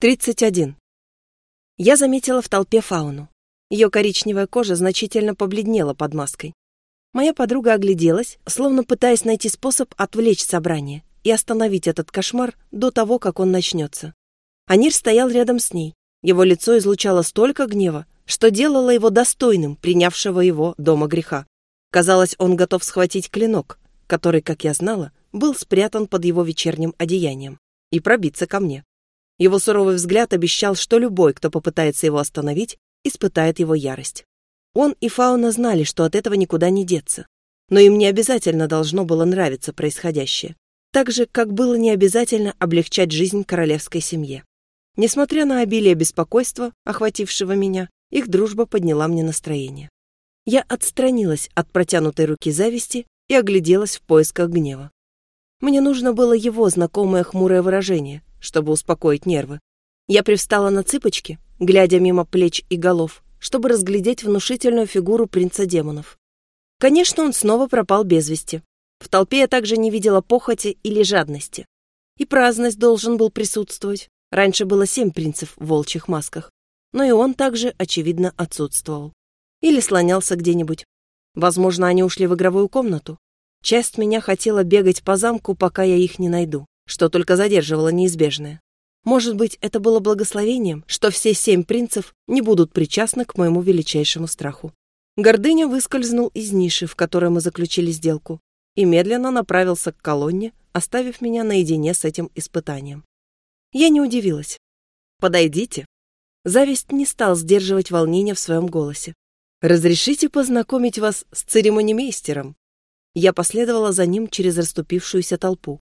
31. Я заметила в толпе фауну. Ее коричневая кожа значительно побледнела под маской. Моя подруга огляделась, словно пытаясь найти способ отвлечь собрание и остановить этот кошмар до того, как он начнется. Анир стоял рядом с ней. Его лицо излучало столько гнева, что делало его достойным принявшего его дома греха. Казалось, он готов схватить клинок, который, как я знала, был спрятан под его вечерним одеянием, и пробиться ко мне. Его суровый взгляд обещал, что любой, кто попытается его остановить, испытает его ярость. Он и Фауна знали, что от этого никуда не деться. Но им не обязательно должно было нравиться происходящее. Так же, как было не обязательно облегчать жизнь королевской семье. Несмотря на обилие беспокойства, охватившего меня, их дружба подняла мне настроение. Я отстранилась от протянутой руки зависти и огляделась в поисках гнева. Мне нужно было его знакомое хмурое выражение, чтобы успокоить нервы. Я привстала на цыпочки, глядя мимо плеч и голов, чтобы разглядеть внушительную фигуру принца демонов. Конечно, он снова пропал без вести. В толпе я также не видела похоти или жадности. И праздность должен был присутствовать. Раньше было семь принцев в волчьих масках, но и он также, очевидно, отсутствовал. Или слонялся где-нибудь. Возможно, они ушли в игровую комнату. Часть меня хотела бегать по замку, пока я их не найду что только задерживало неизбежное. Может быть, это было благословением, что все семь принцев не будут причастны к моему величайшему страху. Гордыня выскользнул из ниши, в которой мы заключили сделку, и медленно направился к колонне, оставив меня наедине с этим испытанием. Я не удивилась. «Подойдите». Зависть не стал сдерживать волнения в своем голосе. «Разрешите познакомить вас с церемонимейстером?» Я последовала за ним через расступившуюся толпу.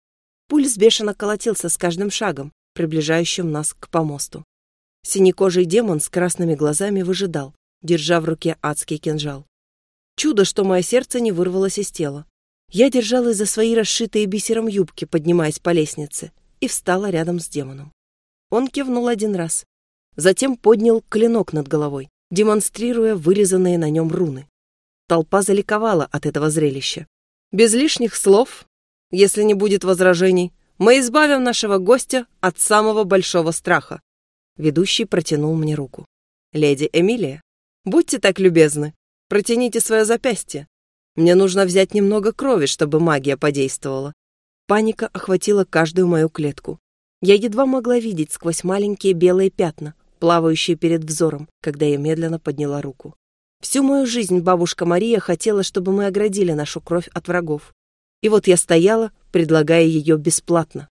Пульс бешено колотился с каждым шагом, приближающим нас к помосту. Синекожий демон с красными глазами выжидал, держа в руке адский кинжал. Чудо, что мое сердце не вырвалось из тела. Я держалась за свои расшитые бисером юбки, поднимаясь по лестнице, и встала рядом с демоном. Он кивнул один раз. Затем поднял клинок над головой, демонстрируя вырезанные на нем руны. Толпа заликовала от этого зрелища. Без лишних слов если не будет возражений, мы избавим нашего гостя от самого большого страха. Ведущий протянул мне руку. Леди Эмилия, будьте так любезны, протяните свое запястье. Мне нужно взять немного крови, чтобы магия подействовала. Паника охватила каждую мою клетку. Я едва могла видеть сквозь маленькие белые пятна, плавающие перед взором, когда я медленно подняла руку. Всю мою жизнь бабушка Мария хотела, чтобы мы оградили нашу кровь от врагов. И вот я стояла, предлагая ее бесплатно.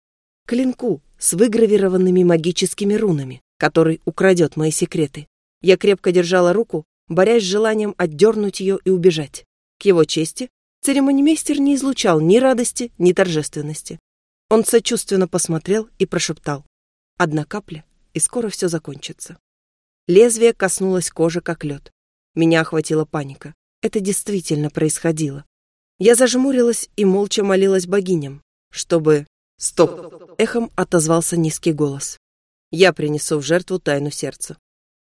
Клинку с выгравированными магическими рунами, который украдет мои секреты. Я крепко держала руку, борясь с желанием отдернуть ее и убежать. К его чести, церемонимейстер не излучал ни радости, ни торжественности. Он сочувственно посмотрел и прошептал. Одна капля, и скоро все закончится. Лезвие коснулось кожи, как лед. Меня охватила паника. Это действительно происходило. Я зажмурилась и молча молилась богиням, чтобы... Стоп! Эхом отозвался низкий голос. Я принесу в жертву тайну сердца.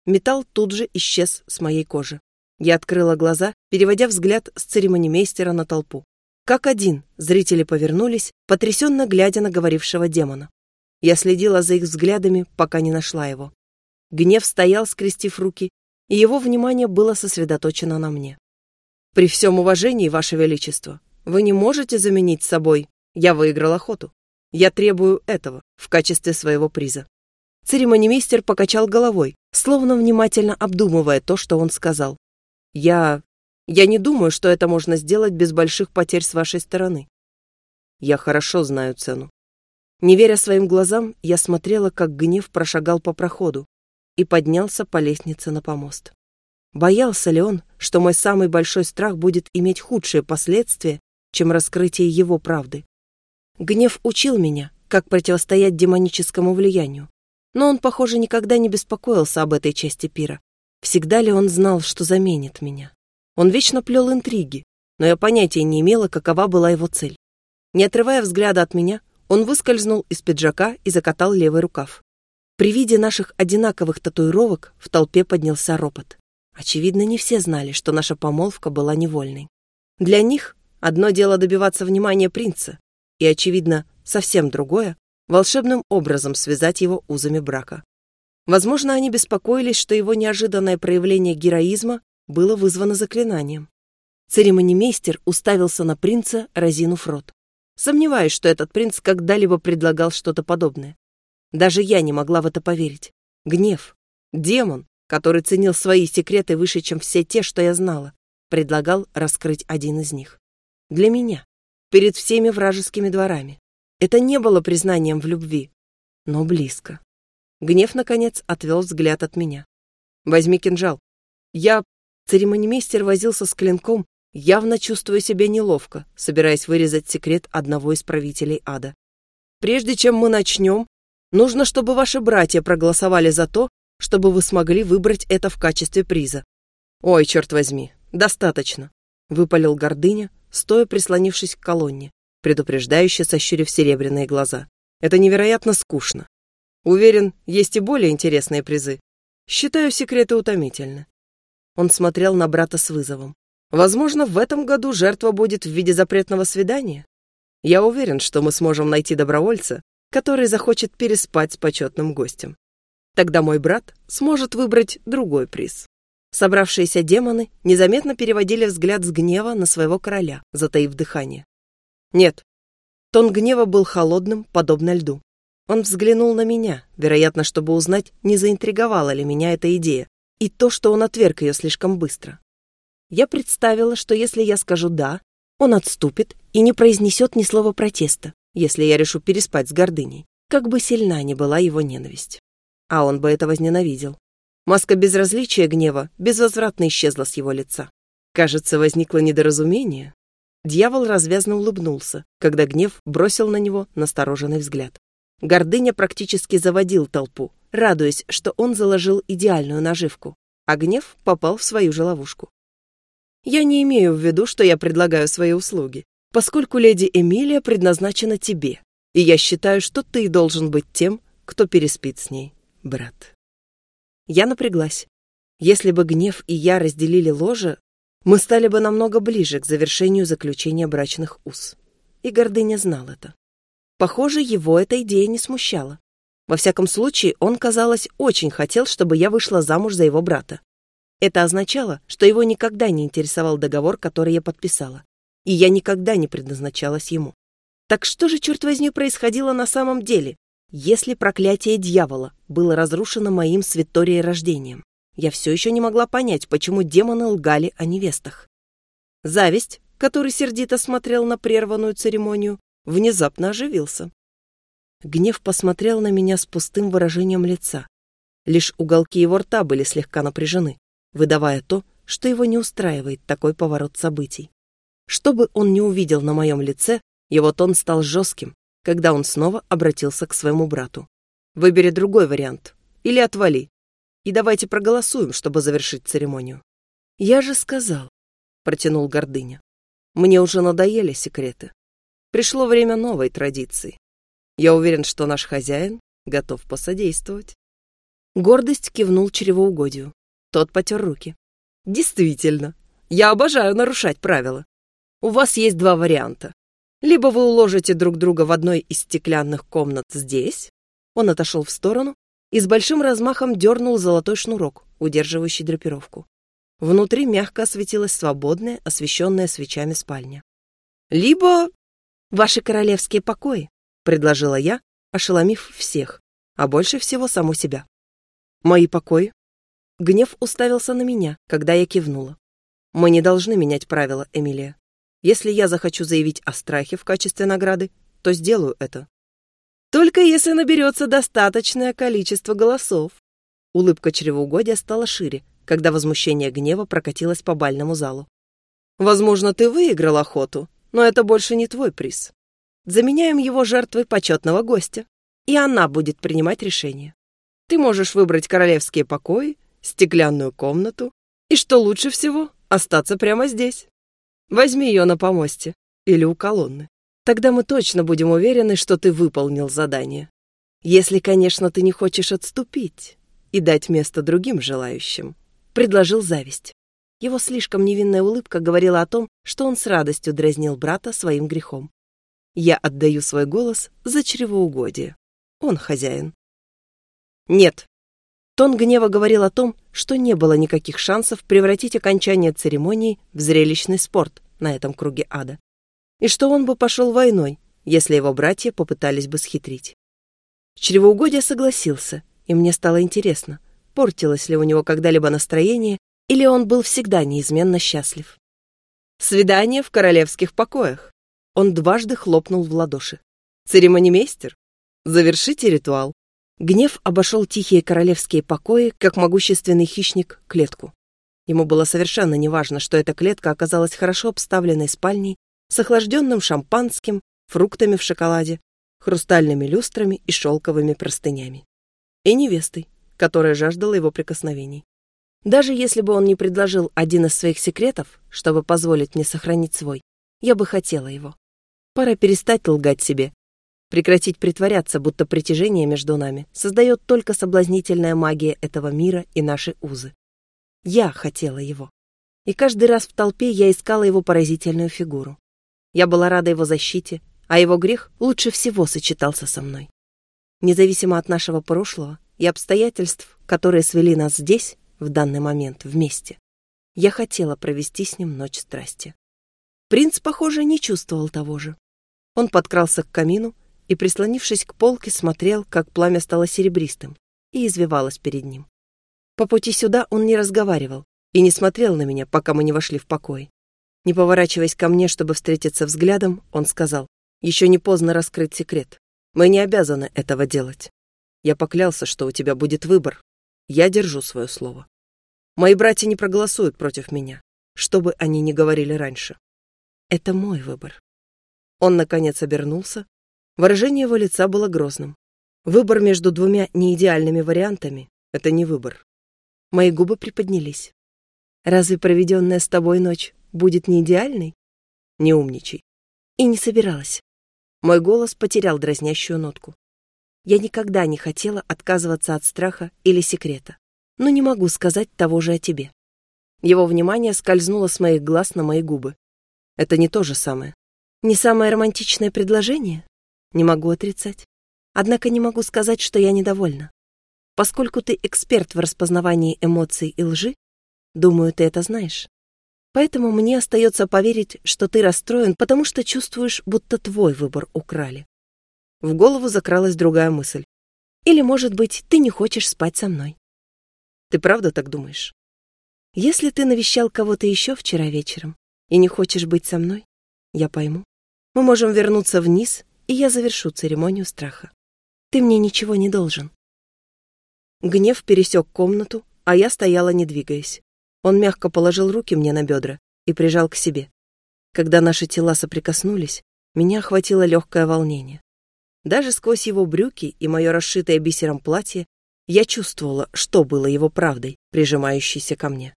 Металл тут же исчез с моей кожи. Я открыла глаза, переводя взгляд с церемонимейстера на толпу. Как один, зрители повернулись, потрясенно глядя на говорившего демона. Я следила за их взглядами, пока не нашла его. Гнев стоял, скрестив руки, и его внимание было сосредоточено на мне. При всем уважении, Ваше Величество, вы не можете заменить собой. Я выиграл охоту. Я требую этого в качестве своего приза. Церемонимейстер покачал головой, словно внимательно обдумывая то, что он сказал. Я... я не думаю, что это можно сделать без больших потерь с вашей стороны. Я хорошо знаю цену. Не веря своим глазам, я смотрела, как гнев прошагал по проходу и поднялся по лестнице на помост. Боялся ли он, что мой самый большой страх будет иметь худшие последствия, чем раскрытие его правды? Гнев учил меня, как противостоять демоническому влиянию. Но он, похоже, никогда не беспокоился об этой части пира. Всегда ли он знал, что заменит меня? Он вечно плел интриги, но я понятия не имела, какова была его цель. Не отрывая взгляда от меня, он выскользнул из пиджака и закатал левый рукав. При виде наших одинаковых татуировок в толпе поднялся ропот. Очевидно, не все знали, что наша помолвка была невольной. Для них одно дело добиваться внимания принца, и, очевидно, совсем другое — волшебным образом связать его узами брака. Возможно, они беспокоились, что его неожиданное проявление героизма было вызвано заклинанием. Церемонимейстер уставился на принца, разинув рот. Сомневаюсь, что этот принц когда-либо предлагал что-то подобное. Даже я не могла в это поверить. Гнев, демон, который ценил свои секреты выше, чем все те, что я знала, предлагал раскрыть один из них. Для меня, перед всеми вражескими дворами. Это не было признанием в любви, но близко. Гнев, наконец, отвел взгляд от меня. «Возьми кинжал». Я... Церемонимейстер возился с клинком, явно чувствуя себя неловко, собираясь вырезать секрет одного из правителей ада. «Прежде чем мы начнем, нужно, чтобы ваши братья проголосовали за то, чтобы вы смогли выбрать это в качестве приза». «Ой, черт возьми, достаточно», — выпалил гордыня, стоя прислонившись к колонне, предупреждающе сощурив серебряные глаза. «Это невероятно скучно. Уверен, есть и более интересные призы. Считаю секреты утомительны». Он смотрел на брата с вызовом. Возможно, в этом году жертва будет в виде запретного свидания. Я уверен, что мы сможем найти добровольца, который захочет переспать с почетным гостем. Тогда мой брат сможет выбрать другой приз. Собравшиеся демоны незаметно переводили взгляд с гнева на своего короля, затаив дыхание. Нет. Тон гнева был холодным, подобно льду. Он взглянул на меня, вероятно, чтобы узнать, не заинтриговала ли меня эта идея, и то, что он отверг ее слишком быстро. Я представила, что если я скажу «да», он отступит и не произнесет ни слова протеста, если я решу переспать с гордыней, как бы сильна ни была его ненависть. А он бы это возненавидел. Маска безразличия гнева безвозвратно исчезла с его лица. Кажется, возникло недоразумение. Дьявол развязно улыбнулся, когда гнев бросил на него настороженный взгляд. Гордыня практически заводил толпу, радуясь, что он заложил идеальную наживку, а гнев попал в свою же ловушку. Я не имею в виду, что я предлагаю свои услуги, поскольку леди Эмилия предназначена тебе, и я считаю, что ты должен быть тем, кто переспит с ней, брат. Я напряглась. Если бы гнев и я разделили ложе, мы стали бы намного ближе к завершению заключения брачных уз. И гордыня знал это. Похоже, его эта идея не смущала. Во всяком случае, он, казалось, очень хотел, чтобы я вышла замуж за его брата. Это означало, что его никогда не интересовал договор, который я подписала, и я никогда не предназначалась ему. Так что же, черт возьми, происходило на самом деле, если проклятие дьявола было разрушено моим с рождением? Я все еще не могла понять, почему демоны лгали о невестах. Зависть, который сердито смотрел на прерванную церемонию, внезапно оживился. Гнев посмотрел на меня с пустым выражением лица. Лишь уголки его рта были слегка напряжены выдавая то, что его не устраивает такой поворот событий. Что бы он ни увидел на моем лице, его тон стал жестким, когда он снова обратился к своему брату. «Выбери другой вариант. Или отвали. И давайте проголосуем, чтобы завершить церемонию». «Я же сказал», — протянул гордыня. «Мне уже надоели секреты. Пришло время новой традиции. Я уверен, что наш хозяин готов посодействовать». Гордость кивнул чревоугодию. Тот потер руки. Действительно, я обожаю нарушать правила. У вас есть два варианта. Либо вы уложите друг друга в одной из стеклянных комнат здесь. Он отошел в сторону и с большим размахом дернул золотой шнурок, удерживающий драпировку. Внутри мягко осветилась свободная, освещенная свечами спальня. Либо ваши королевские покои, предложила я, ошеломив всех, а больше всего саму себя. Мои покои Гнев уставился на меня, когда я кивнула. Мы не должны менять правила, Эмилия. Если я захочу заявить о страхе в качестве награды, то сделаю это. Только если наберется достаточное количество голосов. Улыбка чревоугодия стала шире, когда возмущение гнева прокатилось по бальному залу. Возможно, ты выиграл охоту, но это больше не твой приз. Заменяем его жертвой почетного гостя, и она будет принимать решение. Ты можешь выбрать королевские покои стеклянную комнату и, что лучше всего, остаться прямо здесь. Возьми ее на помосте или у колонны. Тогда мы точно будем уверены, что ты выполнил задание. Если, конечно, ты не хочешь отступить и дать место другим желающим, предложил зависть. Его слишком невинная улыбка говорила о том, что он с радостью дразнил брата своим грехом. Я отдаю свой голос за чревоугодие. Он хозяин. Нет, Тон гнева говорил о том, что не было никаких шансов превратить окончание церемонии в зрелищный спорт на этом круге ада. И что он бы пошел войной, если его братья попытались бы схитрить. Чревоугодие согласился, и мне стало интересно, портилось ли у него когда-либо настроение, или он был всегда неизменно счастлив. Свидание в королевских покоях. Он дважды хлопнул в ладоши. Церемонимейстер, завершите ритуал. Гнев обошел тихие королевские покои, как могущественный хищник, клетку. Ему было совершенно неважно, что эта клетка оказалась хорошо обставленной спальней с охлажденным шампанским, фруктами в шоколаде, хрустальными люстрами и шелковыми простынями. И невестой, которая жаждала его прикосновений. Даже если бы он не предложил один из своих секретов, чтобы позволить мне сохранить свой, я бы хотела его. Пора перестать лгать себе. Прекратить притворяться, будто притяжение между нами создает только соблазнительная магия этого мира и наши узы. Я хотела его. И каждый раз в толпе я искала его поразительную фигуру. Я была рада его защите, а его грех лучше всего сочетался со мной. Независимо от нашего прошлого и обстоятельств, которые свели нас здесь, в данный момент, вместе, я хотела провести с ним ночь страсти. Принц, похоже, не чувствовал того же. Он подкрался к камину и, прислонившись к полке, смотрел, как пламя стало серебристым и извивалось перед ним. По пути сюда он не разговаривал и не смотрел на меня, пока мы не вошли в покой. Не поворачиваясь ко мне, чтобы встретиться взглядом, он сказал, «Еще не поздно раскрыть секрет. Мы не обязаны этого делать. Я поклялся, что у тебя будет выбор. Я держу свое слово. Мои братья не проголосуют против меня, что бы они ни говорили раньше. Это мой выбор». Он, наконец, обернулся. Выражение его лица было грозным. Выбор между двумя неидеальными вариантами — это не выбор. Мои губы приподнялись. «Разве проведенная с тобой ночь будет не идеальной? Не умничай. И не собиралась. Мой голос потерял дразнящую нотку. Я никогда не хотела отказываться от страха или секрета, но не могу сказать того же о тебе. Его внимание скользнуло с моих глаз на мои губы. Это не то же самое. Не самое романтичное предложение? Не могу отрицать. Однако не могу сказать, что я недовольна. Поскольку ты эксперт в распознавании эмоций и лжи, думаю, ты это знаешь. Поэтому мне остается поверить, что ты расстроен, потому что чувствуешь, будто твой выбор украли. В голову закралась другая мысль. Или, может быть, ты не хочешь спать со мной. Ты правда так думаешь? Если ты навещал кого-то еще вчера вечером и не хочешь быть со мной, я пойму. Мы можем вернуться вниз, и я завершу церемонию страха. Ты мне ничего не должен. Гнев пересек комнату, а я стояла, не двигаясь. Он мягко положил руки мне на бедра и прижал к себе. Когда наши тела соприкоснулись, меня охватило легкое волнение. Даже сквозь его брюки и мое расшитое бисером платье я чувствовала, что было его правдой, прижимающейся ко мне.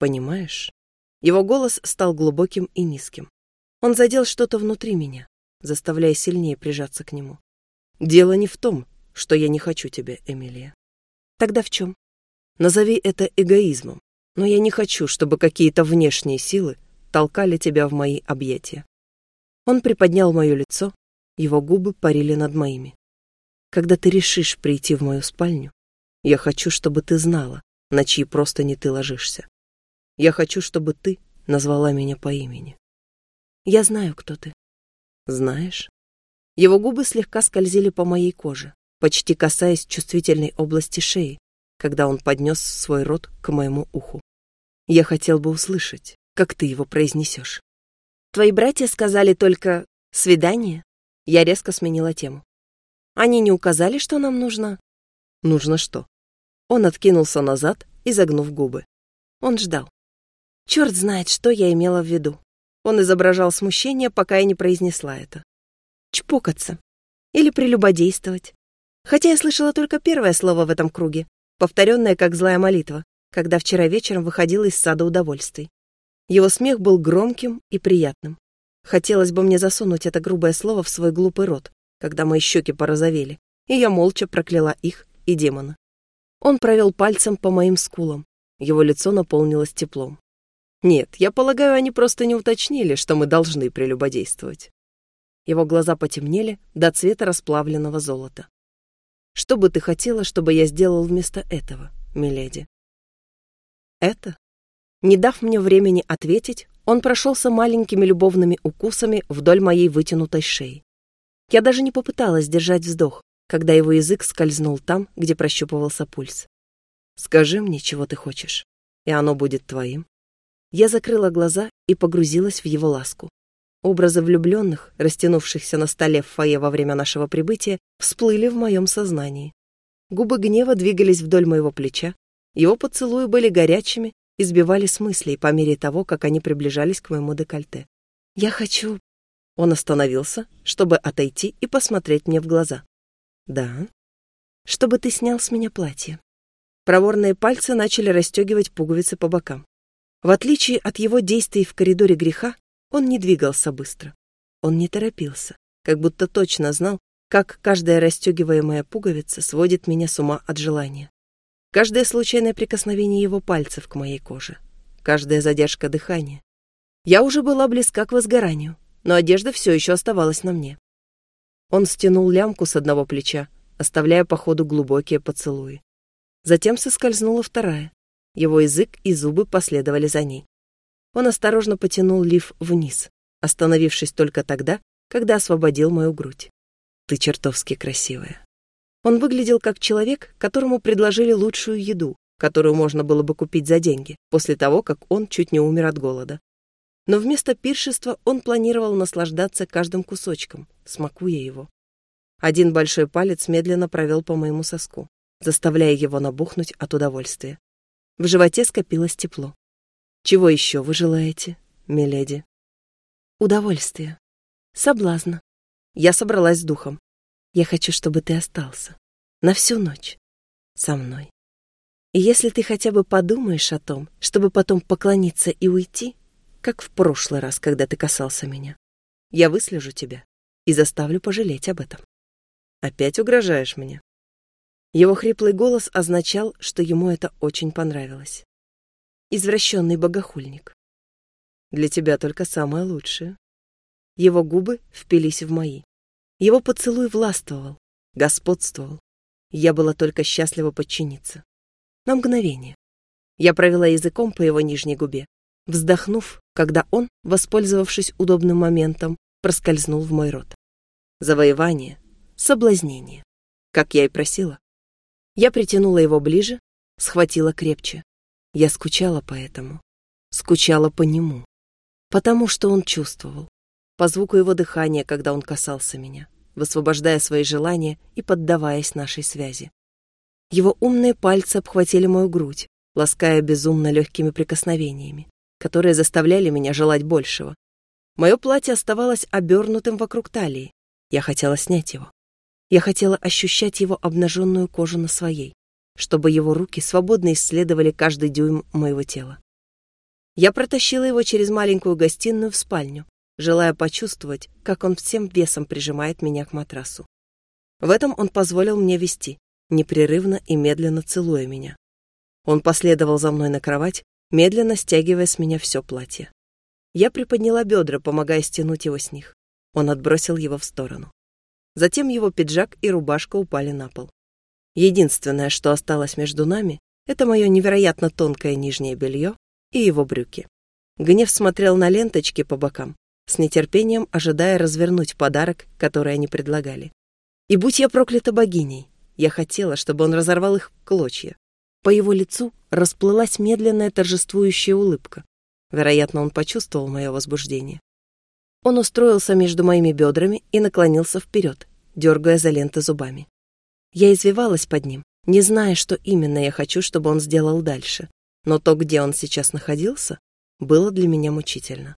Понимаешь? Его голос стал глубоким и низким. Он задел что-то внутри меня, заставляя сильнее прижаться к нему. Дело не в том, что я не хочу тебя, Эмилия. Тогда в чем? Назови это эгоизмом но я не хочу, чтобы какие-то внешние силы толкали тебя в мои объятия. Он приподнял мое лицо, его губы парили над моими. Когда ты решишь прийти в мою спальню, я хочу, чтобы ты знала, на чьи просто не ты ложишься. Я хочу, чтобы ты назвала меня по имени. Я знаю, кто ты. Знаешь? Его губы слегка скользили по моей коже, почти касаясь чувствительной области шеи, когда он поднес свой рот к моему уху. Я хотел бы услышать, как ты его произнесешь. Твои братья сказали только «свидание». Я резко сменила тему. Они не указали, что нам нужно? Нужно что? Он откинулся назад, изогнув губы. Он ждал. Черт знает, что я имела в виду. Он изображал смущение, пока я не произнесла это. Чпокаться. Или прелюбодействовать. Хотя я слышала только первое слово в этом круге, повторенное как злая молитва, когда вчера вечером выходила из сада удовольствий. Его смех был громким и приятным. Хотелось бы мне засунуть это грубое слово в свой глупый рот, когда мои щеки порозовели, и я молча прокляла их и демона. Он провел пальцем по моим скулам. Его лицо наполнилось теплом. Нет, я полагаю, они просто не уточнили, что мы должны прелюбодействовать. Его глаза потемнели до цвета расплавленного золота. Что бы ты хотела, чтобы я сделал вместо этого, миледи? Это? Не дав мне времени ответить, он прошелся маленькими любовными укусами вдоль моей вытянутой шеи. Я даже не попыталась держать вздох, когда его язык скользнул там, где прощупывался пульс. «Скажи мне, чего ты хочешь, и оно будет твоим». Я закрыла глаза и погрузилась в его ласку. Образы влюбленных, растянувшихся на столе в фойе во время нашего прибытия, всплыли в моем сознании. Губы гнева двигались вдоль моего плеча, его поцелуи были горячими и сбивали с мыслей по мере того, как они приближались к моему декольте. «Я хочу...» Он остановился, чтобы отойти и посмотреть мне в глаза. «Да?» «Чтобы ты снял с меня платье». Проворные пальцы начали расстегивать пуговицы по бокам. В отличие от его действий в коридоре греха, он не двигался быстро. Он не торопился, как будто точно знал, как каждая расстегиваемая пуговица сводит меня с ума от желания. Каждое случайное прикосновение его пальцев к моей коже, каждая задержка дыхания. Я уже была близка к возгоранию, но одежда все еще оставалась на мне. Он стянул лямку с одного плеча, оставляя по ходу глубокие поцелуи. Затем соскользнула вторая. Его язык и зубы последовали за ней. Он осторожно потянул лиф вниз, остановившись только тогда, когда освободил мою грудь. «Ты чертовски красивая». Он выглядел как человек, которому предложили лучшую еду, которую можно было бы купить за деньги, после того, как он чуть не умер от голода. Но вместо пиршества он планировал наслаждаться каждым кусочком, смакуя его. Один большой палец медленно провел по моему соску, заставляя его набухнуть от удовольствия. В животе скопилось тепло. Чего еще вы желаете, миледи? Удовольствия. Соблазна. Я собралась с духом. Я хочу, чтобы ты остался. На всю ночь. Со мной. И если ты хотя бы подумаешь о том, чтобы потом поклониться и уйти, как в прошлый раз, когда ты касался меня, я выслежу тебя и заставлю пожалеть об этом. Опять угрожаешь мне. Его хриплый голос означал, что ему это очень понравилось извращенный богохульник. Для тебя только самое лучшее. Его губы впились в мои. Его поцелуй властвовал, господствовал. Я была только счастлива подчиниться. На мгновение. Я провела языком по его нижней губе, вздохнув, когда он, воспользовавшись удобным моментом, проскользнул в мой рот. Завоевание, соблазнение, как я и просила. Я притянула его ближе, схватила крепче. Я скучала по этому, скучала по нему, потому что он чувствовал, по звуку его дыхания, когда он касался меня, высвобождая свои желания и поддаваясь нашей связи. Его умные пальцы обхватили мою грудь, лаская безумно легкими прикосновениями, которые заставляли меня желать большего. Мое платье оставалось обернутым вокруг талии. Я хотела снять его. Я хотела ощущать его обнаженную кожу на своей чтобы его руки свободно исследовали каждый дюйм моего тела. Я протащила его через маленькую гостиную в спальню, желая почувствовать, как он всем весом прижимает меня к матрасу. В этом он позволил мне вести, непрерывно и медленно целуя меня. Он последовал за мной на кровать, медленно стягивая с меня все платье. Я приподняла бедра, помогая стянуть его с них. Он отбросил его в сторону. Затем его пиджак и рубашка упали на пол. Единственное, что осталось между нами, это мое невероятно тонкое нижнее белье и его брюки. Гнев смотрел на ленточки по бокам, с нетерпением ожидая развернуть подарок, который они предлагали. И будь я проклята богиней, я хотела, чтобы он разорвал их в клочья. По его лицу расплылась медленная торжествующая улыбка. Вероятно, он почувствовал мое возбуждение. Он устроился между моими бедрами и наклонился вперед, дергая за ленты зубами. Я извивалась под ним, не зная, что именно я хочу, чтобы он сделал дальше. Но то, где он сейчас находился, было для меня мучительно.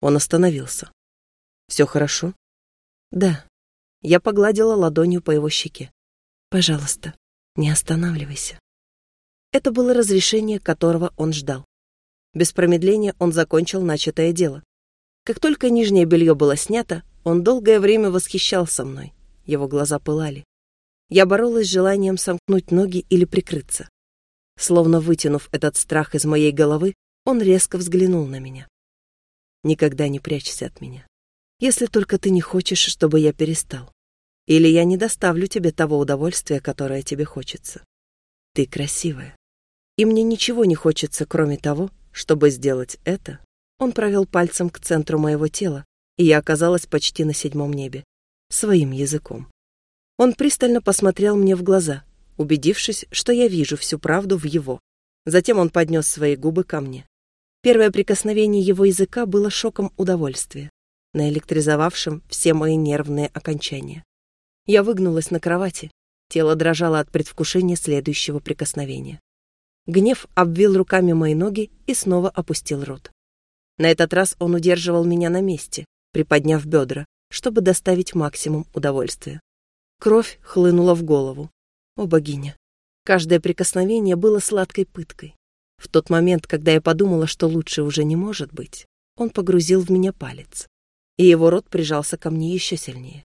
Он остановился. «Все хорошо?» «Да». Я погладила ладонью по его щеке. «Пожалуйста, не останавливайся». Это было разрешение, которого он ждал. Без промедления он закончил начатое дело. Как только нижнее белье было снято, он долгое время восхищался мной. Его глаза пылали. Я боролась с желанием сомкнуть ноги или прикрыться. Словно вытянув этот страх из моей головы, он резко взглянул на меня. «Никогда не прячься от меня, если только ты не хочешь, чтобы я перестал. или я не доставлю тебе того удовольствия, которое тебе хочется. Ты красивая. И мне ничего не хочется, кроме того, чтобы сделать это. Он провел пальцем к центру моего тела, и я оказалась почти на седьмом небе. Своим языком. Он пристально посмотрел мне в глаза, убедившись, что я вижу всю правду в его. Затем он поднес свои губы ко мне. Первое прикосновение его языка было шоком удовольствия, наэлектризовавшим все мои нервные окончания. Я выгнулась на кровати, тело дрожало от предвкушения следующего прикосновения. Гнев обвил руками мои ноги и снова опустил рот. На этот раз он удерживал меня на месте, приподняв бедра, чтобы доставить максимум удовольствия. Кровь хлынула в голову. О, богиня! Каждое прикосновение было сладкой пыткой. В тот момент, когда я подумала, что лучше уже не может быть, он погрузил в меня палец, и его рот прижался ко мне еще сильнее.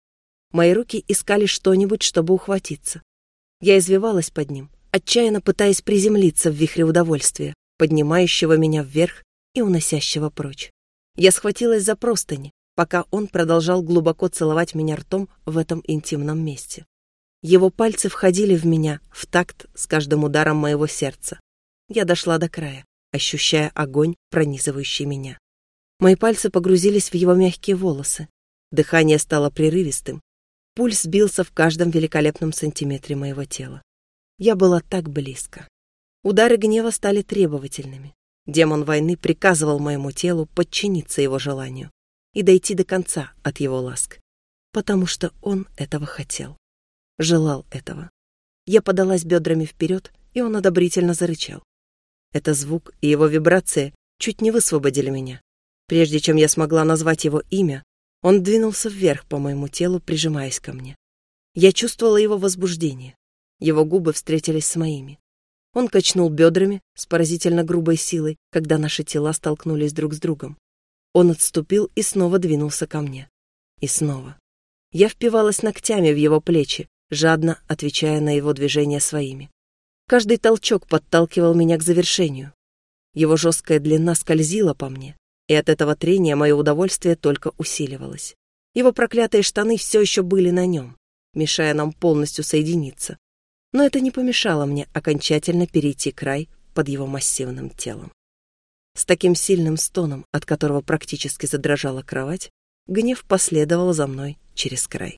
Мои руки искали что-нибудь, чтобы ухватиться. Я извивалась под ним, отчаянно пытаясь приземлиться в вихре удовольствия, поднимающего меня вверх и уносящего прочь. Я схватилась за простыни, пока он продолжал глубоко целовать меня ртом в этом интимном месте. Его пальцы входили в меня в такт с каждым ударом моего сердца, я дошла до края, ощущая огонь, пронизывающий меня. Мои пальцы погрузились в его мягкие волосы. Дыхание стало прерывистым. Пульс сбился в каждом великолепном сантиметре моего тела. Я была так близко. Удары гнева стали требовательными. Демон войны приказывал моему телу подчиниться его желанию и дойти до конца от его ласк, потому что он этого хотел, желал этого. Я подалась бедрами вперед, и он одобрительно зарычал. Это звук и его вибрации чуть не высвободили меня. Прежде чем я смогла назвать его имя, он двинулся вверх по моему телу, прижимаясь ко мне. Я чувствовала его возбуждение. Его губы встретились с моими. Он качнул бедрами с поразительно грубой силой, когда наши тела столкнулись друг с другом. Он отступил и снова двинулся ко мне. И снова. Я впивалась ногтями в его плечи, жадно отвечая на его движения своими. Каждый толчок подталкивал меня к завершению. Его жесткая длина скользила по мне, и от этого трения мое удовольствие только усиливалось. Его проклятые штаны все еще были на нем, мешая нам полностью соединиться. Но это не помешало мне окончательно перейти край под его массивным телом. С таким сильным стоном, от которого практически задрожала кровать, гнев последовал за мной через край.